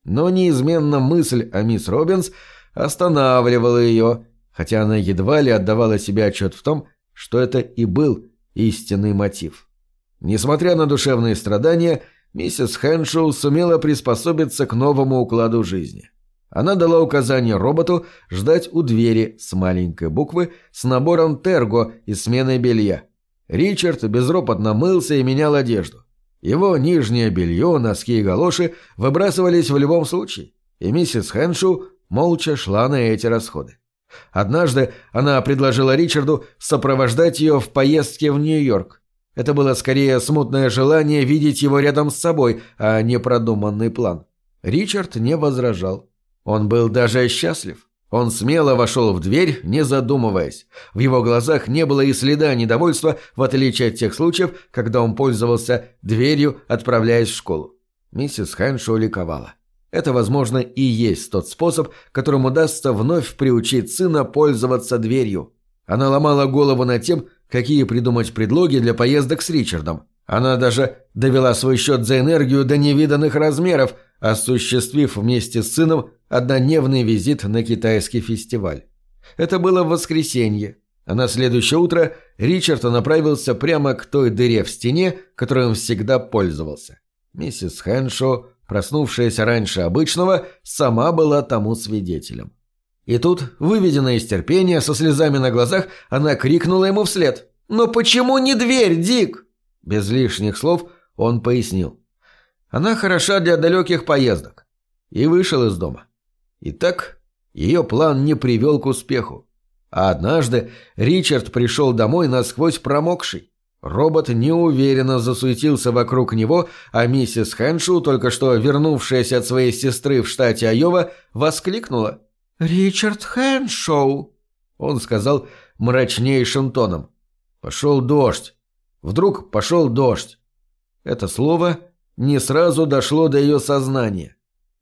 Но неизменно мысль о мисс Робинс останавливала ее, хотя она едва ли отдавала себе отчет в том, что это и был истинный мотив. Несмотря на душевные страдания, миссис Хэншоу сумела приспособиться к новому укладу жизни. Она дала указание роботу ждать у двери с маленькой буквы с набором терго и сменой белья – Ричард безропотно мылся и менял одежду. Его нижнее белье, носки и галоши выбрасывались в любом случае, и миссис Хэншу молча шла на эти расходы. Однажды она предложила Ричарду сопровождать ее в поездке в Нью-Йорк. Это было скорее смутное желание видеть его рядом с собой, а не продуманный план. Ричард не возражал. Он был даже счастлив. Он смело вошел в дверь, не задумываясь. В его глазах не было и следа недовольства, в отличие от тех случаев, когда он пользовался дверью, отправляясь в школу. Миссис Хэншоу ликовала. Это, возможно, и есть тот способ, которым удастся вновь приучить сына пользоваться дверью. Она ломала голову над тем, какие придумать предлоги для поездок с Ричардом. Она даже довела свой счет за энергию до невиданных размеров, осуществив вместе с сыном однодневный визит на китайский фестиваль. Это было в воскресенье, а на следующее утро Ричард направился прямо к той дыре в стене, которой он всегда пользовался. Миссис Хэншо, проснувшаяся раньше обычного, сама была тому свидетелем. И тут, выведенная из терпения, со слезами на глазах, она крикнула ему вслед. «Но почему не дверь, Дик?» Без лишних слов он пояснил. Она хороша для далеких поездок. И вышел из дома. Итак, ее план не привел к успеху. А однажды Ричард пришел домой насквозь промокший. Робот неуверенно засуетился вокруг него, а миссис Хэншоу, только что вернувшаяся от своей сестры в штате Айова, воскликнула. «Ричард Хэншоу!» Он сказал мрачнейшим тоном. «Пошел дождь. Вдруг пошел дождь». Это слово не сразу дошло до ее сознания.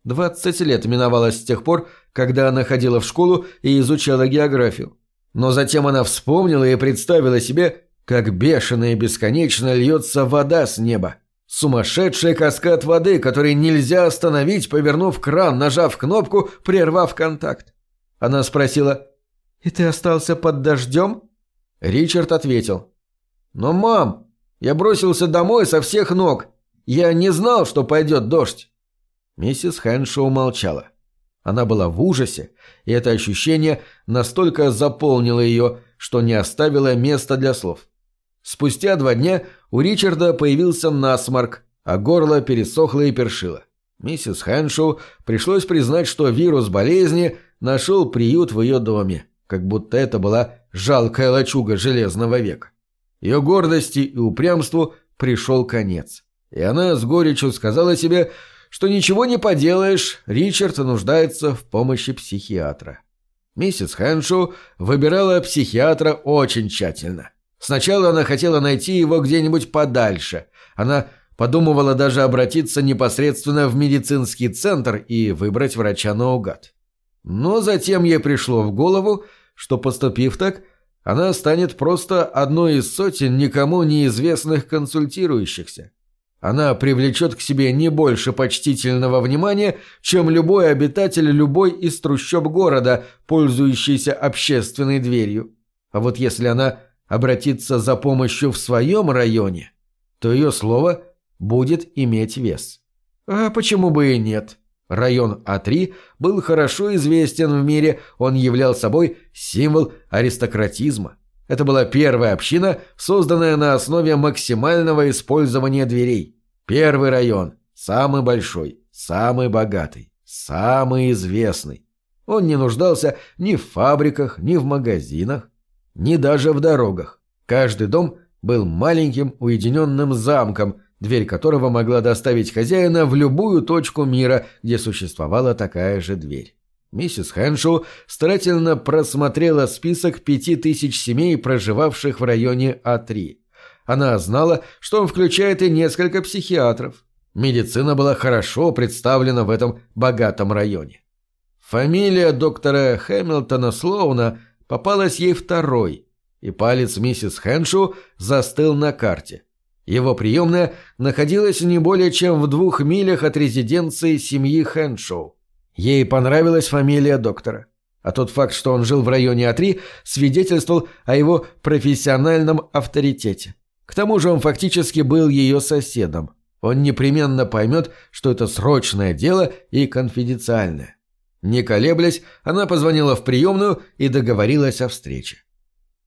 Двадцать лет миновалось с тех пор, когда она ходила в школу и изучала географию. Но затем она вспомнила и представила себе, как бешено и бесконечно льется вода с неба. Сумасшедший каскад воды, который нельзя остановить, повернув кран, нажав кнопку, прервав контакт. Она спросила, «И ты остался под дождем?» Ричард ответил, «Но, мам, я бросился домой со всех ног. Я не знал, что пойдет дождь. Миссис Хэншоу молчала. Она была в ужасе, и это ощущение настолько заполнило ее, что не оставило места для слов. Спустя два дня у Ричарда появился насморк, а горло пересохло и першило. Миссис Хэншоу пришлось признать, что вирус болезни нашел приют в ее доме, как будто это была жалкая лачуга железного века. Ее гордости и упрямству пришел конец. И она с горечью сказала себе, что ничего не поделаешь, Ричард нуждается в помощи психиатра. Миссис Хэншоу выбирала психиатра очень тщательно. Сначала она хотела найти его где-нибудь подальше. Она подумывала даже обратиться непосредственно в медицинский центр и выбрать врача наугад. Но затем ей пришло в голову, что, поступив так, она станет просто одной из сотен никому неизвестных консультирующихся. Она привлечет к себе не больше почтительного внимания, чем любой обитатель любой из трущоб города, пользующийся общественной дверью. А вот если она обратиться за помощью в своем районе, то ее слово будет иметь вес. А почему бы и нет? Район А3 был хорошо известен в мире, он являл собой символ аристократизма. Это была первая община, созданная на основе максимального использования дверей. Первый район, самый большой, самый богатый, самый известный. Он не нуждался ни в фабриках, ни в магазинах ни даже в дорогах. Каждый дом был маленьким уединенным замком, дверь которого могла доставить хозяина в любую точку мира, где существовала такая же дверь. Миссис Хэншоу старательно просмотрела список пяти тысяч семей, проживавших в районе А3. Она знала, что он включает и несколько психиатров. Медицина была хорошо представлена в этом богатом районе. Фамилия доктора Хэмилтона Слоуна – попалась ей второй, и палец миссис Хэншу застыл на карте. Его приемная находилась не более чем в двух милях от резиденции семьи Хэншоу. Ей понравилась фамилия доктора. А тот факт, что он жил в районе А3, свидетельствовал о его профессиональном авторитете. К тому же он фактически был ее соседом. Он непременно поймет, что это срочное дело и конфиденциальное. Не колеблясь, она позвонила в приемную и договорилась о встрече.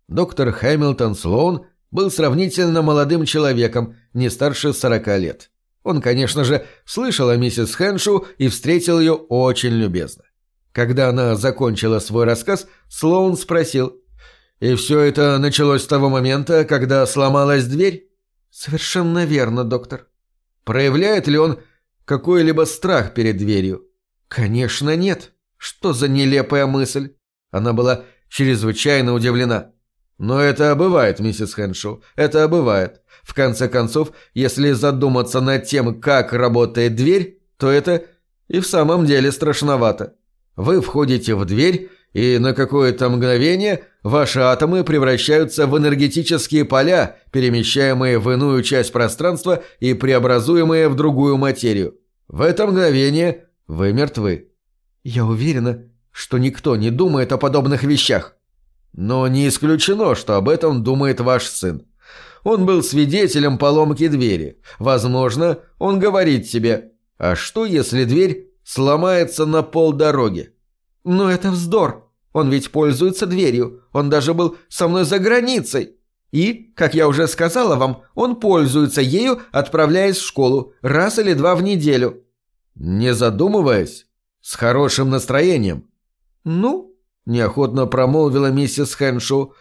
Доктор Хэмилтон Слоун был сравнительно молодым человеком, не старше сорока лет. Он, конечно же, слышал о миссис Хэншу и встретил ее очень любезно. Когда она закончила свой рассказ, Слоун спросил, «И все это началось с того момента, когда сломалась дверь?» «Совершенно верно, доктор». «Проявляет ли он какой-либо страх перед дверью?» «Конечно нет. Что за нелепая мысль?» Она была чрезвычайно удивлена. «Но это бывает, миссис Хэншоу, это бывает. В конце концов, если задуматься над тем, как работает дверь, то это и в самом деле страшновато. Вы входите в дверь, и на какое-то мгновение ваши атомы превращаются в энергетические поля, перемещаемые в иную часть пространства и преобразуемые в другую материю. В это мгновение вы мертвы. Я уверена, что никто не думает о подобных вещах. Но не исключено, что об этом думает ваш сын. Он был свидетелем поломки двери. Возможно, он говорит себе, а что если дверь сломается на полдороги? Но это вздор. Он ведь пользуется дверью. Он даже был со мной за границей. И, как я уже сказала вам, он пользуется ею, отправляясь в школу раз или два в неделю. Не задумываясь, с хорошим настроением. «Ну?» – неохотно промолвила миссис Хэншоу.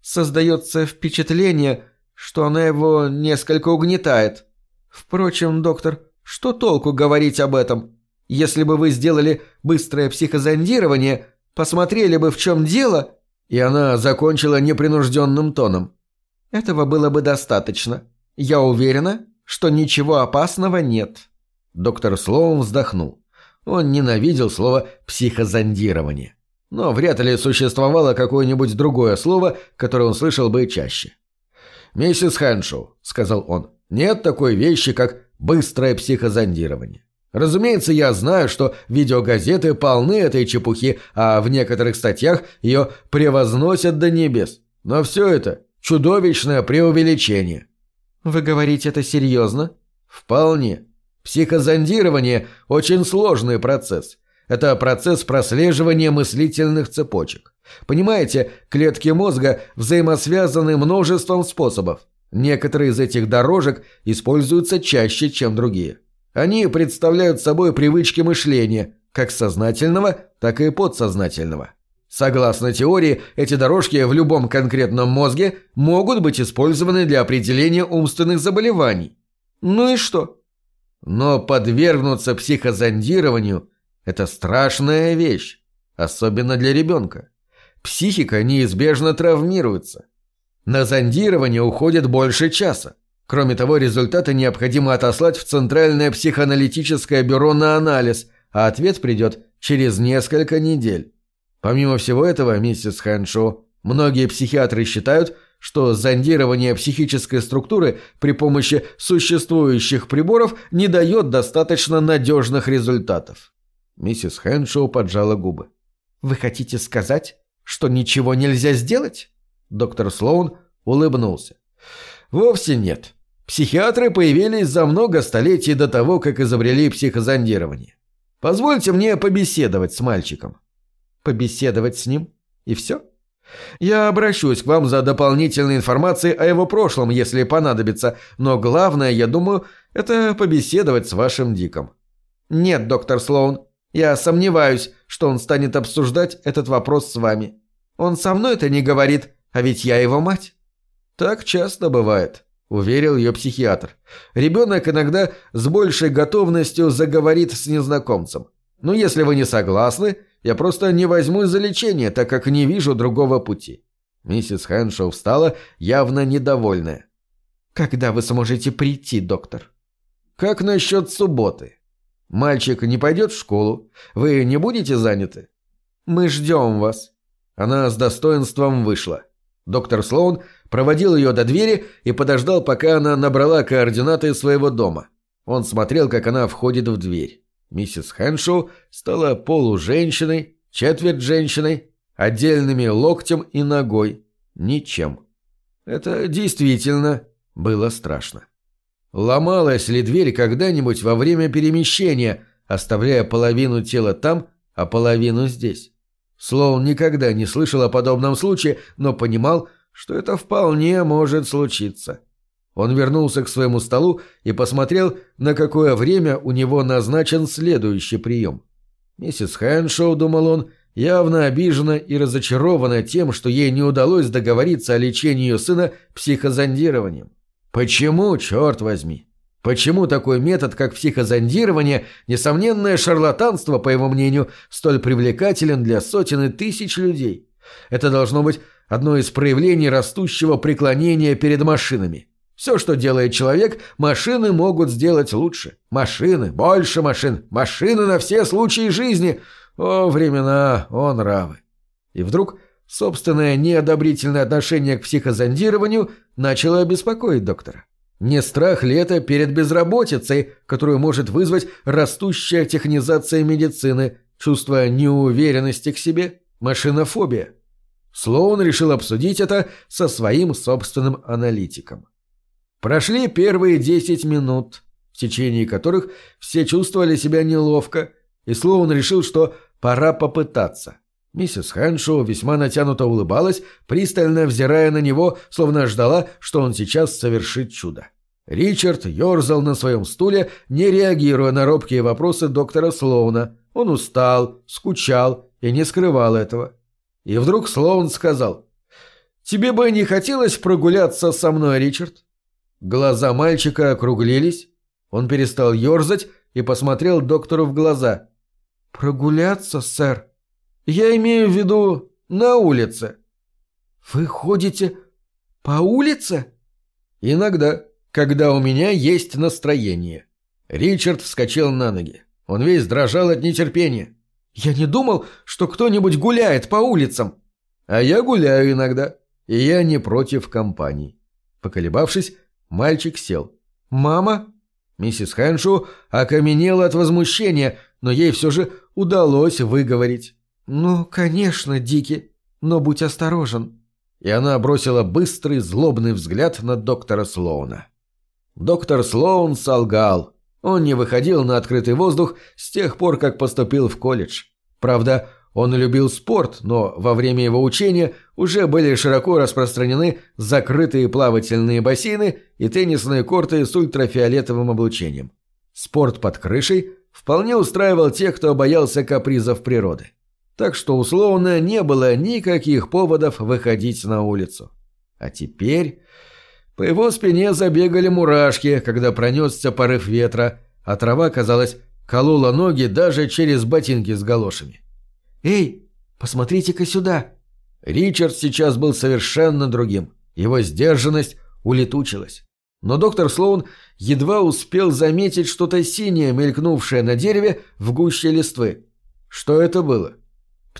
«Создается впечатление, что она его несколько угнетает. Впрочем, доктор, что толку говорить об этом? Если бы вы сделали быстрое психозондирование, посмотрели бы, в чем дело...» И она закончила непринужденным тоном. «Этого было бы достаточно. Я уверена, что ничего опасного нет». Доктор Слоун вздохнул. Он ненавидел слово «психозондирование». Но вряд ли существовало какое-нибудь другое слово, которое он слышал бы чаще. «Миссис Хэншоу», — сказал он, — «нет такой вещи, как быстрое психозондирование. Разумеется, я знаю, что видеогазеты полны этой чепухи, а в некоторых статьях ее превозносят до небес. Но все это чудовищное преувеличение». «Вы говорите это серьезно?» «Вполне. Психозондирование – очень сложный процесс. Это процесс прослеживания мыслительных цепочек. Понимаете, клетки мозга взаимосвязаны множеством способов. Некоторые из этих дорожек используются чаще, чем другие. Они представляют собой привычки мышления, как сознательного, так и подсознательного. Согласно теории, эти дорожки в любом конкретном мозге могут быть использованы для определения умственных заболеваний. Ну и что? Но подвергнуться психозондированию – это страшная вещь, особенно для ребенка. Психика неизбежно травмируется. На зондирование уходит больше часа. Кроме того, результаты необходимо отослать в Центральное психоаналитическое бюро на анализ, а ответ придет через несколько недель. Помимо всего этого, миссис Хэншоу, многие психиатры считают, что зондирование психической структуры при помощи существующих приборов не дает достаточно надежных результатов. Миссис Хэншоу поджала губы. «Вы хотите сказать, что ничего нельзя сделать?» Доктор Слоун улыбнулся. «Вовсе нет. Психиатры появились за много столетий до того, как изобрели психозондирование. Позвольте мне побеседовать с мальчиком». «Побеседовать с ним? И все?» «Я обращусь к вам за дополнительной информацией о его прошлом, если понадобится, но главное, я думаю, это побеседовать с вашим Диком». «Нет, доктор Слоун, я сомневаюсь, что он станет обсуждать этот вопрос с вами. Он со мной это не говорит, а ведь я его мать». «Так часто бывает», — уверил ее психиатр. «Ребенок иногда с большей готовностью заговорит с незнакомцем. Но если вы не согласны, я просто не возьмусь за лечение, так как не вижу другого пути». Миссис Хэншоу встала, явно недовольная. «Когда вы сможете прийти, доктор?» «Как насчет субботы? Мальчик не пойдет в школу. Вы не будете заняты?» «Мы ждем вас». Она с достоинством вышла. Доктор Слоун проводил ее до двери и подождал, пока она набрала координаты своего дома. Он смотрел, как она входит в дверь. Миссис Хэншоу стала полуженщиной, четверть женщиной, отдельными локтем и ногой. Ничем. Это действительно было страшно. Ломалась ли дверь когда-нибудь во время перемещения, оставляя половину тела там, а половину здесь? Слоун никогда не слышал о подобном случае, но понимал, что это вполне может случиться. Он вернулся к своему столу и посмотрел, на какое время у него назначен следующий прием. Миссис Хэншоу, думал он, явно обижена и разочарована тем, что ей не удалось договориться о лечении ее сына психозондированием. Почему, черт возьми? Почему такой метод, как психозондирование, несомненное шарлатанство, по его мнению, столь привлекателен для сотен и тысяч людей? Это должно быть одно из проявлений растущего преклонения перед машинами. Все, что делает человек, машины могут сделать лучше. Машины, больше машин, машины на все случаи жизни. О, времена, о, нравы. И вдруг собственное неодобрительное отношение к психозондированию начало беспокоить доктора. Не страх ли это перед безработицей, которую может вызвать растущая технизация медицины, чувство неуверенности к себе, машинофобия? Слоун решил обсудить это со своим собственным аналитиком. Прошли первые десять минут, в течение которых все чувствовали себя неловко, и Слоун решил, что пора попытаться. Миссис Хэншоу весьма натянуто улыбалась, пристально взирая на него, словно ждала, что он сейчас совершит чудо. Ричард ерзал на своем стуле, не реагируя на робкие вопросы доктора Слоуна. Он устал, скучал и не скрывал этого. И вдруг Слоун сказал, «Тебе бы не хотелось прогуляться со мной, Ричард?» Глаза мальчика округлились. Он перестал ерзать и посмотрел доктору в глаза. «Прогуляться, сэр? Я имею в виду на улице». «Вы ходите по улице?» «Иногда, когда у меня есть настроение». Ричард вскочил на ноги. Он весь дрожал от нетерпения. «Я не думал, что кто-нибудь гуляет по улицам». «А я гуляю иногда, и я не против компаний». Поколебавшись, Мальчик сел. «Мама?» Миссис Хэншу окаменела от возмущения, но ей все же удалось выговорить. «Ну, конечно, Дики, но будь осторожен». И она бросила быстрый, злобный взгляд на доктора Слоуна. Доктор Слоун солгал. Он не выходил на открытый воздух с тех пор, как поступил в колледж. Правда, Он любил спорт, но во время его учения уже были широко распространены закрытые плавательные бассейны и теннисные корты с ультрафиолетовым облучением. Спорт под крышей вполне устраивал тех, кто боялся капризов природы. Так что у Слоуна не было никаких поводов выходить на улицу. А теперь по его спине забегали мурашки, когда пронесся порыв ветра, а трава, казалось, колола ноги даже через ботинки с галошами. «Эй, посмотрите-ка сюда!» Ричард сейчас был совершенно другим. Его сдержанность улетучилась. Но доктор Слоун едва успел заметить что-то синее, мелькнувшее на дереве в гуще листвы. Что это было?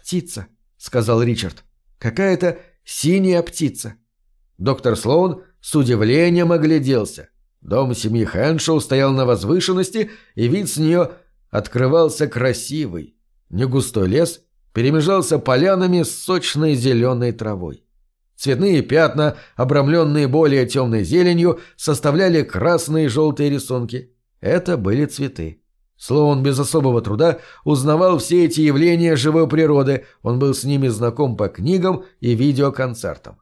«Птица», — сказал Ричард. «Какая-то синяя птица». Доктор Слоун с удивлением огляделся. Дом семьи Хэншоу стоял на возвышенности, и вид с нее открывался красивый. Негустой лес перемежался полянами с сочной зеленой травой. Цветные пятна, обрамленные более темной зеленью, составляли красные и желтые рисунки. Это были цветы. Слоун без особого труда узнавал все эти явления живой природы, он был с ними знаком по книгам и видеоконцертам.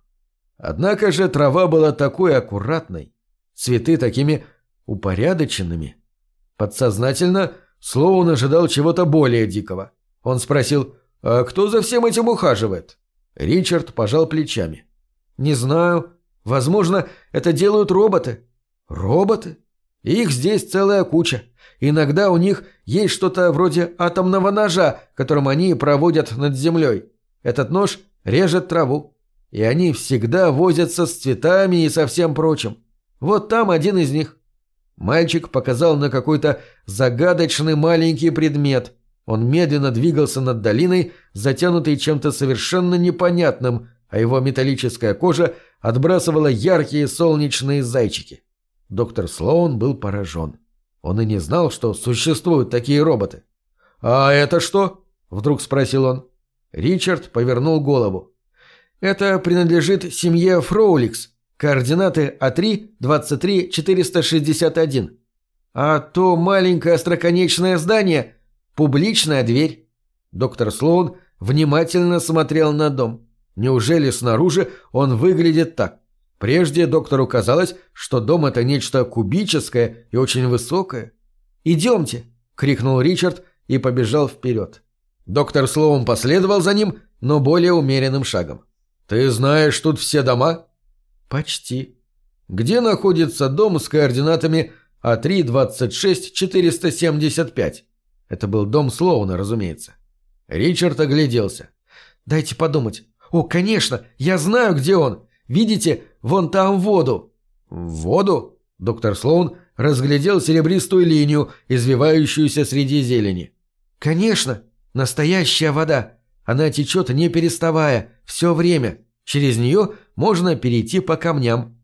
Однако же трава была такой аккуратной, цветы такими упорядоченными. Подсознательно Слоун ожидал чего-то более дикого. Он спросил, «А кто за всем этим ухаживает?» Ричард пожал плечами. «Не знаю. Возможно, это делают роботы». «Роботы? Их здесь целая куча. Иногда у них есть что-то вроде атомного ножа, которым они проводят над землей. Этот нож режет траву. И они всегда возятся с цветами и со всем прочим. Вот там один из них. Мальчик показал на какой-то загадочный маленький предмет. Он медленно двигался над долиной, затянутый чем-то совершенно непонятным, а его металлическая кожа отбрасывала яркие солнечные зайчики. Доктор Слоун был поражен. Он и не знал, что существуют такие роботы. «А это что?» — вдруг спросил он. Ричард повернул голову. Это принадлежит семье Фроуликс. Координаты А3 23 461. А то маленькое остроконечное здание – публичная дверь. Доктор Слоун внимательно смотрел на дом. Неужели снаружи он выглядит так? Прежде доктору казалось, что дом – это нечто кубическое и очень высокое. «Идемте!» – крикнул Ричард и побежал вперед. Доктор Слоун последовал за ним, но более умеренным шагом. «Ты знаешь тут все дома?» «Почти». «Где находится дом с координатами А3-26-475?» Это был дом Слоуна, разумеется. Ричард огляделся. «Дайте подумать. О, конечно, я знаю, где он. Видите, вон там воду». «Воду?» Доктор Слоун разглядел серебристую линию, извивающуюся среди зелени. «Конечно, настоящая вода. Она течет не переставая, все время. Через нее можно перейти по камням.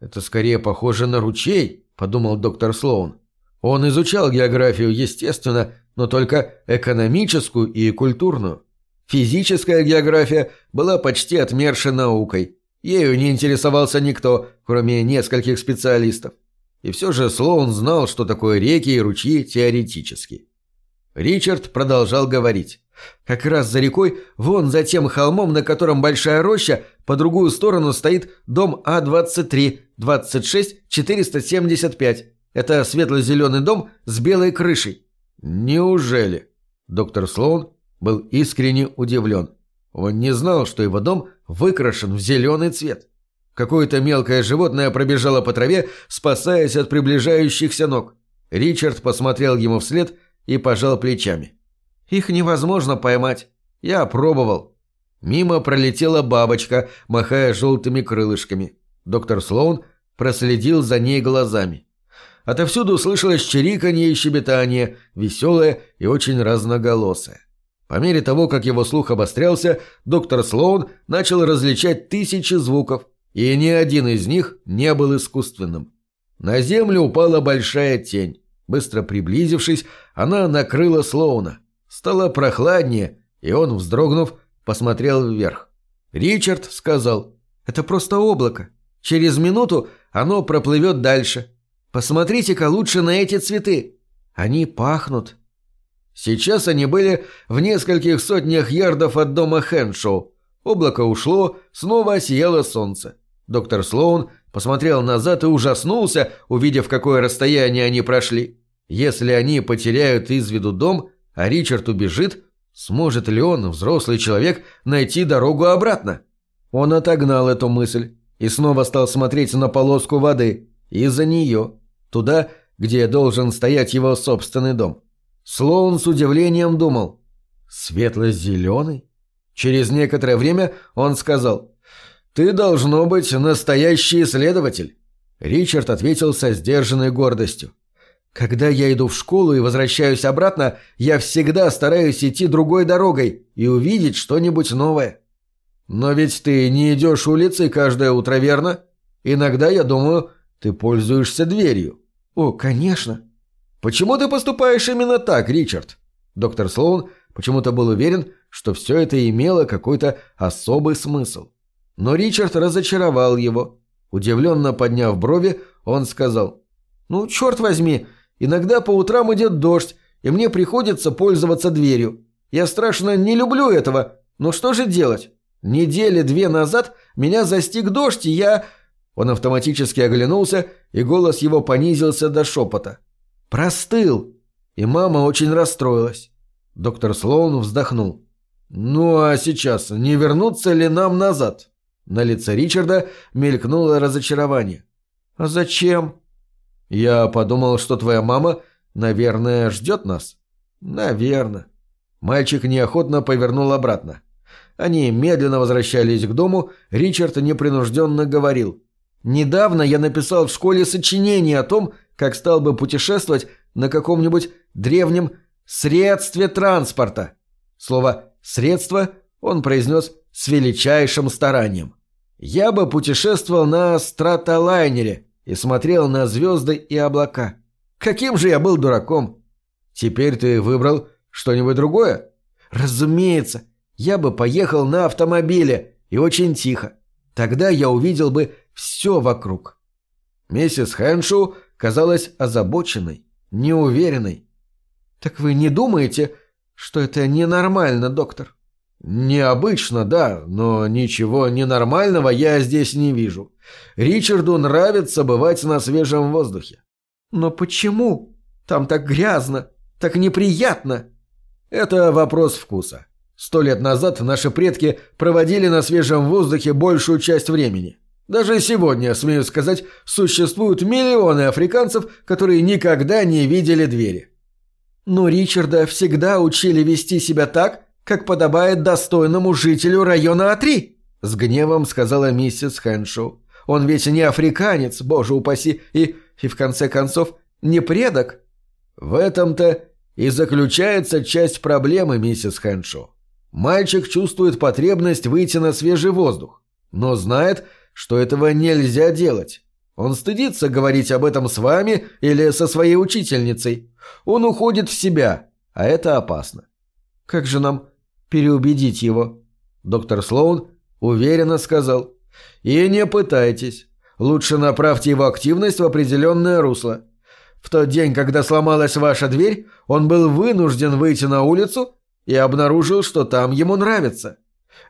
«Это скорее похоже на ручей», — подумал доктор Слоун. Он изучал географию, естественно, но только экономическую и культурную. Физическая география была почти отмершей наукой. Ею не интересовался никто, кроме нескольких специалистов. И все же Слоун знал, что такое реки и ручьи теоретически. Ричард продолжал говорить. Как раз за рекой, вон за тем холмом, на котором большая роща, по другую сторону стоит дом А23, 26, 475. Это светло-зеленый дом с белой крышей. Неужели? Доктор Слоун был искренне удивлен. Он не знал, что его дом выкрашен в зеленый цвет. Какое-то мелкое животное пробежало по траве, спасаясь от приближающихся ног. Ричард посмотрел ему вслед и пожал плечами. Их невозможно поймать. Я пробовал. Мимо пролетела бабочка, махая желтыми крылышками. Доктор Слоун проследил за ней глазами. Отовсюду слышалось чириканье и щебетание, веселое и очень разноголосое. По мере того, как его слух обострялся, доктор Слоун начал различать тысячи звуков, и ни один из них не был искусственным. На землю упала большая тень. Быстро приблизившись, она накрыла Слоуна. Стало прохладнее, и он, вздрогнув, посмотрел вверх. Ричард сказал, «Это просто облако. Через минуту оно проплывет дальше. Посмотрите-ка лучше на эти цветы. Они пахнут». Сейчас они были в нескольких сотнях ярдов от дома Хэншоу. Облако ушло, снова осияло солнце. Доктор Слоун посмотрел назад и ужаснулся, увидев, какое расстояние они прошли. Если они потеряют из виду дом, а Ричард убежит, сможет ли он, взрослый человек, найти дорогу обратно? Он отогнал эту мысль и снова стал смотреть на полоску воды, из-за нее, туда, где должен стоять его собственный дом. Слоун с удивлением думал. «Светло-зеленый?» Через некоторое время он сказал. «Ты должно быть настоящий исследователь». Ричард ответил со сдержанной гордостью. «Когда я иду в школу и возвращаюсь обратно, я всегда стараюсь идти другой дорогой и увидеть что-нибудь новое». «Но ведь ты не идешь улицей каждое утро, верно? Иногда, я думаю, ты пользуешься дверью». «О, конечно». «Почему ты поступаешь именно так, Ричард?» Доктор Слоун почему-то был уверен, что все это имело какой-то особый смысл. Но Ричард разочаровал его. Удивленно подняв брови, он сказал, «Ну, черт возьми, иногда по утрам идет дождь, и мне приходится пользоваться дверью. Я страшно не люблю этого, но что же делать? Недели две назад меня застиг дождь, и я...» Он автоматически оглянулся, и голос его понизился до шепота. «Простыл!» И мама очень расстроилась. Доктор Слоун вздохнул. «Ну а сейчас не вернуться ли нам назад?» На лице Ричарда мелькнуло разочарование. «А зачем?» «Я подумал, что твоя мама, наверное, ждет нас». «Наверно». Мальчик неохотно повернул обратно. Они медленно возвращались к дому, Ричард непринужденно говорил. «Недавно я написал в школе сочинение о том, как стал бы путешествовать на каком-нибудь древнем средстве транспорта». Слово «средство» он произнес с величайшим старанием. «Я бы путешествовал на стратолайнере и смотрел на звезды и облака. Каким же я был дураком! Теперь ты выбрал что-нибудь другое? Разумеется, я бы поехал на автомобиле и очень тихо. Тогда я увидел бы все вокруг». Миссис Хэншоу казалась озабоченной, неуверенной. «Так вы не думаете, что это ненормально, доктор?» «Необычно, да, но ничего ненормального я здесь не вижу. Ричарду нравится бывать на свежем воздухе». «Но почему? Там так грязно, так неприятно». «Это вопрос вкуса. Сто лет назад наши предки проводили на свежем воздухе большую часть времени. Даже сегодня, смею сказать, существуют миллионы африканцев, которые никогда не видели двери. Но Ричарда всегда учили вести себя так, как подобает достойному жителю района А3, с гневом сказала миссис Хэншоу. Он ведь не африканец, боже упаси, и, и в конце концов, не предок. В этом-то и заключается часть проблемы, миссис Хэншоу. Мальчик чувствует потребность выйти на свежий воздух, но знает, что этого нельзя делать. Он стыдится говорить об этом с вами или со своей учительницей. Он уходит в себя, а это опасно. Как же нам переубедить его? Доктор Слоун уверенно сказал. И не пытайтесь. Лучше направьте его активность в определенное русло. В тот день, когда сломалась ваша дверь, он был вынужден выйти на улицу и обнаружил, что там ему нравится.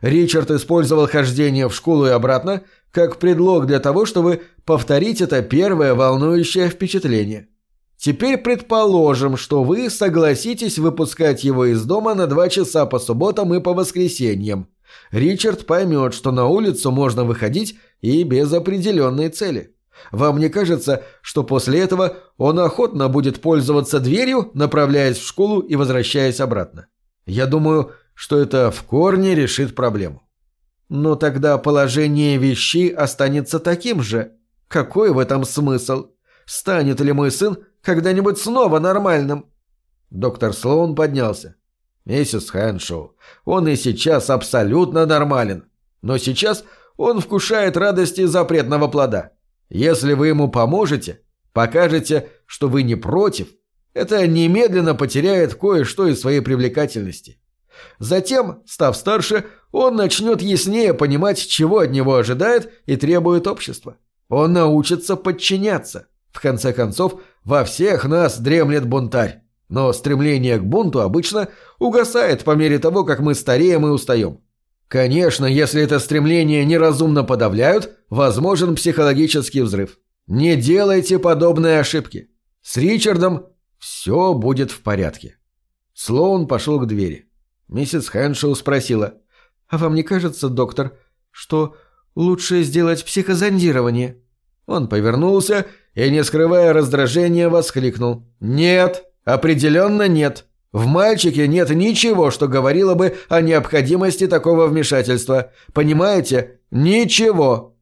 Ричард использовал хождение в школу и обратно как предлог для того, чтобы повторить это первое волнующее впечатление. Теперь предположим, что вы согласитесь выпускать его из дома на два часа по субботам и по воскресеньям. Ричард поймет, что на улицу можно выходить и без определенной цели. Вам не кажется, что после этого он охотно будет пользоваться дверью, направляясь в школу и возвращаясь обратно? Я думаю, что это в корне решит проблему. Но тогда положение вещей останется таким же. Какой в этом смысл? Станет ли мой сын когда-нибудь снова нормальным? Доктор Слоун поднялся. Миссис Хэншоу, он и сейчас абсолютно нормален. Но сейчас он вкушает радости запретного плода. Если вы ему поможете, покажете, что вы не против, это немедленно потеряет кое-что из своей привлекательности. Затем, став старше, он начнет яснее понимать, чего от него ожидает и требует общество. Он научится подчиняться. В конце концов, во всех нас дремлет бунтарь. Но стремление к бунту обычно угасает по мере того, как мы стареем и устаем. Конечно, если это стремление неразумно подавляют, возможен психологический взрыв. Не делайте подобные ошибки. С Ричардом все будет в порядке. Слоун пошел к двери. Миссис Хэншоу спросила. «А вам не кажется, доктор, что лучше сделать психозондирование?» Он повернулся и, не скрывая раздражения, воскликнул. «Нет, определенно нет. В мальчике нет ничего, что говорило бы о необходимости такого вмешательства. Понимаете? Ничего!»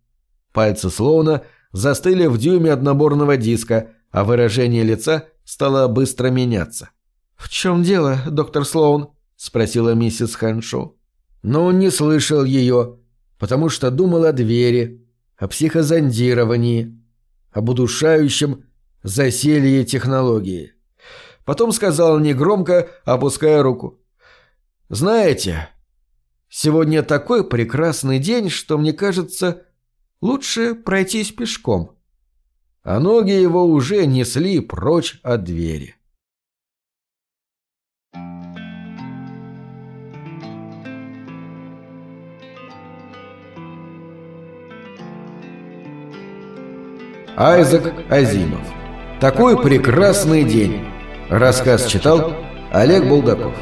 Пальцы Слоуна застыли в дюйме от наборного диска, а выражение лица стало быстро меняться. «В чем дело, доктор Слоун?» – спросила миссис Хэншоу. Но он не слышал ее, потому что думал о двери, о психозондировании, об удушающем заселье технологии. Потом сказал негромко, опуская руку. «Знаете, сегодня такой прекрасный день, что, мне кажется, лучше пройтись пешком». А ноги его уже несли прочь от двери. Айзек Азимов. Такой прекрасный день. Рассказ читал Олег Булдаков.